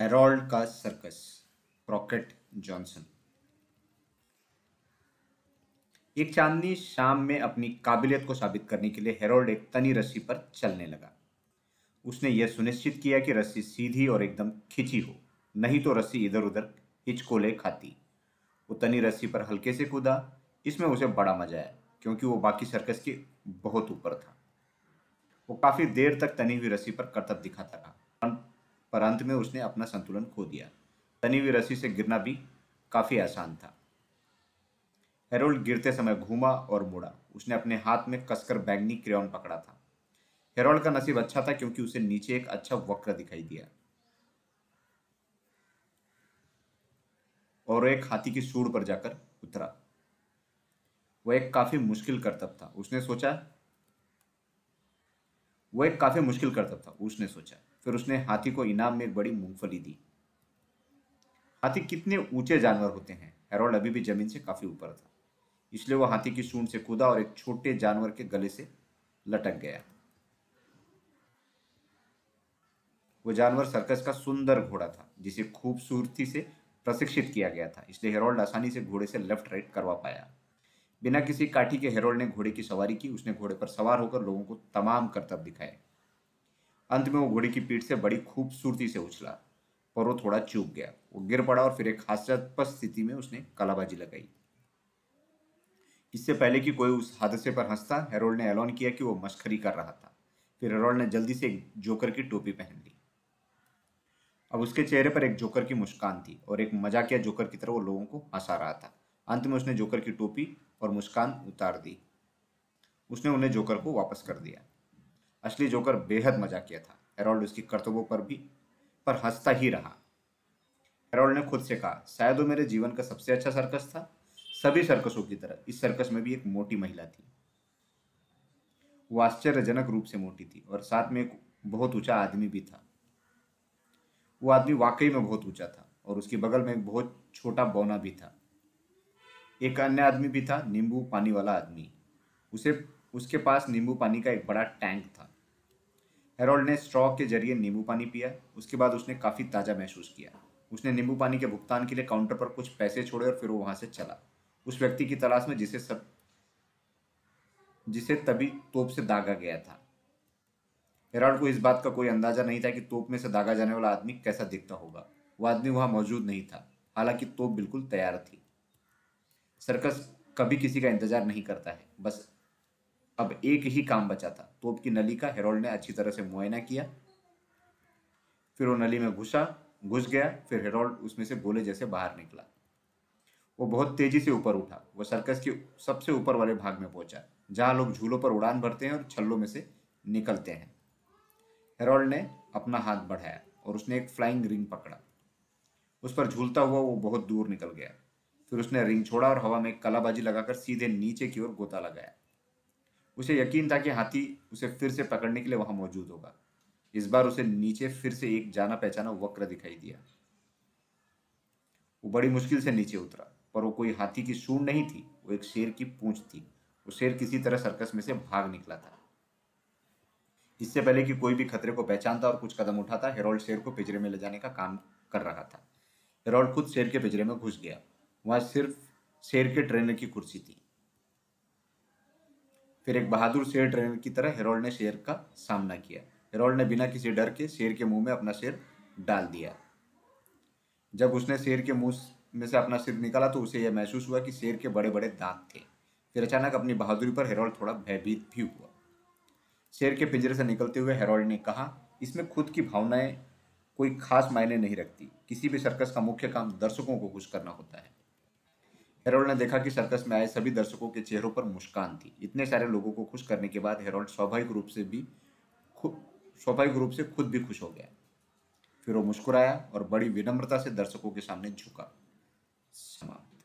Harold का circus pocket Johnson एक चांदनी शाम में अपनी काबिलियत को साबित करने के लिए हेरोल्ड एक तनी रस्सी पर चलने लगा। उसने यह सुनिश्चित किया कि रस्सी सीधी और एकदम खिंची हो, नहीं तो रस्सी इधर उधर हिचकोले खाती। वो तनी रस्सी पर हल्के से कूदा। इसमें उसे बड़ा मज़ा आया, क्योंकि वो बाकी सर्कस के बहुत ऊपर था। वो काफ़ी देर तक तनी हुई रस्सी पर करतब दिखाता रहा। पर अंत में उसने अपना संतुलन खो दिया। तनी हुई रस्सी से गिरना भी काफ़ी आसान था। हेरोल्ड गिरते समय घूमा और मुड़ा। उसने अपने हाथ में कसकर बैंगनी क्रेन पकड़ा था। हेरोल्ड का नसीब अच्छा था क्योंकि उसे नीचे एक अच्छा वक्र दिखाई दिया। और एक हाथी की सूढ़ पर जाकर उतरा। वह एक काफ़ी मुश्किल करतब था। उसने सोचा वो एक काफ़ी मुश्किल करतब था। उसने सोचा फिर उसने हाथी को इनाम में एक बड़ी मूंगफली दी। हाथी कितने ऊँचे जानवर होते हैं? हेरोल्ड अभी भी ज़मीन से काफ़ी ऊपर था, इसलिए वो हाथी की सूंड से कूदा और एक छोटे जानवर के गले से लटक गया। वो जानवर सर्कस का सुंदर घोड़ा था, जिसे खूबसूरती से प्रशिक्षित किया गया था, इसलिए हेरोल्ड आसानी से घोड़े से लेफ़्ट राइट करवा पाया। बिना किसी काठी के हेरोल्ड ने घोड़े की सवारी की, उसने घोड़े पर सवार होकर लोगों को तमाम करतब दिखाए। अंत में वो घोड़े की पीठ से बड़ी खूबसूरती से उछला, पर वो थोड़ा चूक गया। वो गिर पड़ा और फिर एक हास्यास्पद स्थिति में उसने कलाबाजी लगाई। इससे पहले कि कोई उस हादसे पर हंसता, हेरोल्ड ने ऐलान किया कि वो मस्खरी कर रहा था। फिर हेरोल्ड ने जल्दी से एक जोकर की टोपी पहन ली। अब उसके चेहरे पर एक जोकर की मुस्कान थी और एक मजाकिया जोकर की तरह वो लोगों को हंसा रहा था। अंत में उसने जोकर की टोपी और मुस्कान उतार दी। उसने उन्हें जोकर को वापस कर दिया। असली जोकर बेहद मज़ा किया था। हेरोल्ड उसकी कर्तव्यों पर भी, पर हंसता ही रहा। हेरोल्ड ने खुद से कहा, शायद वो मेरे जीवन का सबसे अच्छा सर्कस था। सभी सर्कसों की तरह, इस सर्कस में भी एक मोटी महिला थी। वो आश्चर्यजनक रूप से मोटी थी और साथ में एक बहुत ऊँचा आदमी भी था। वो आदमी वाकई में बहुत ऊँचा था और उसके बगल में एक बहुत छोटा बौना भी था। एक अन्य आदमी भी था, नींबू पानी वाला आदमी। उसे उसके पास नींबू पानी का एक बड़ा टैंक था। हेरोल्ड ने स्ट्रॉ के ज़रिए नींबू पानी पिया, उसके बाद उसने काफ़ी ताज़ा महसूस किया। उसने नींबू पानी के भुगतान के लिए काउंटर पर कुछ पैसे छोड़े और फिर वो वहाँ से चला। उस व्यक्ति की तलाश में जिसे सब, जिसे तभी तोप से दागा गया था। हेरोल्ड को इस बात का कोई अंदाज़ा नहीं था कि तोप में से दागा जाने वाला आदमी कैसा दिखता होगा। वो आदमी वहाँ मौजूद नहीं था, हालाँकि तोप बिल्कुल तैयार थी। सर्कस कभी किसी का इंतज़ार नहीं करता है, बस अब एक ही काम बचा था। तोप की नली का हेरोल्ड ने अच्छी तरह से मुआयना किया। फिर वो नली में घुसा, घुस गया, फिर हेरोल्ड उसमें से गोले जैसे बाहर निकला। वो बहुत तेज़ी से ऊपर उठा। वो सर्कस के सबसे ऊपर वाले भाग में पहुँचा, जहाँ लोग झूलों पर उड़ान भरते हैं और छल्लों में से निकलते हैं। हेरोल्ड ने अपना हाथ बढ़ाया और उसने एक फ्लाइंग रिंग पकड़ा। उस पर झूलता हुआ वो बहुत दूर निकल गया। फिर उसने रिंग छोड़ा और हवा में कलाबाजी लगाकर सीधे नीचे की ओर गोता लगाया। उसे यकीन था कि हाथी उसे फिर से पकड़ने के लिए वहाँ मौजूद होगा। इस बार उसे नीचे फिर से एक जाना पहचाना वक्र दिखाई दिया। वो बड़ी मुश्किल से नीचे उतरा, पर वो कोई हाथी की सूंड नहीं थी, वो एक शेर की पूंछ थी। वो शेर किसी तरह सर्कस में से भाग निकला था। इससे पहले कि कोई भी खतरे को पहचानता और कुछ कदम उठाता, हेरोल्ड शेर को पिजरे में ले जाने का काम कर रहा था। हेरोल्ड खुद शेर के पिजरे में घुस गया। वहाँ सिर्फ़ शेर के ट्रेनर की कुर्सी थी। फिर एक बहादुर शेर ट्रेनर की तरह हेरोल्ड ने शेर का सामना किया। हेरोल्ड ने बिना किसी डर के शेर के मुँह में अपना सिर डाल दिया। जब उसने शेर के मुँह में से अपना सिर निकाला तो उसे यह महसूस हुआ कि शेर के बड़े बड़े दांत थे। फिर अचानक अपनी बहादुरी पर हेरोल्ड थोड़ा भयभीत भी हुआ। शेर के पिंजरे से निकलते हुए हेरोल्ड ने कहा, इसमें खुद की भावनाएँ कोई खास मायने नहीं रखती। किसी भी सर्कस का मुख्य काम दर्शकों को खुश करना होता है। हेरोल्ड ने देखा कि सर्कस में आए सभी दर्शकों के चेहरों पर मुस्कान थी। इतने सारे लोगों को खुश करने के बाद हेरोल्ड स्वाभाविक रूप से भी स्वाभाविक रूप से खुद भी खुश हो गया। फिर वो मुस्कुराया और बड़ी विनम्रता से दर्शकों के सामने झुका। समाप्त।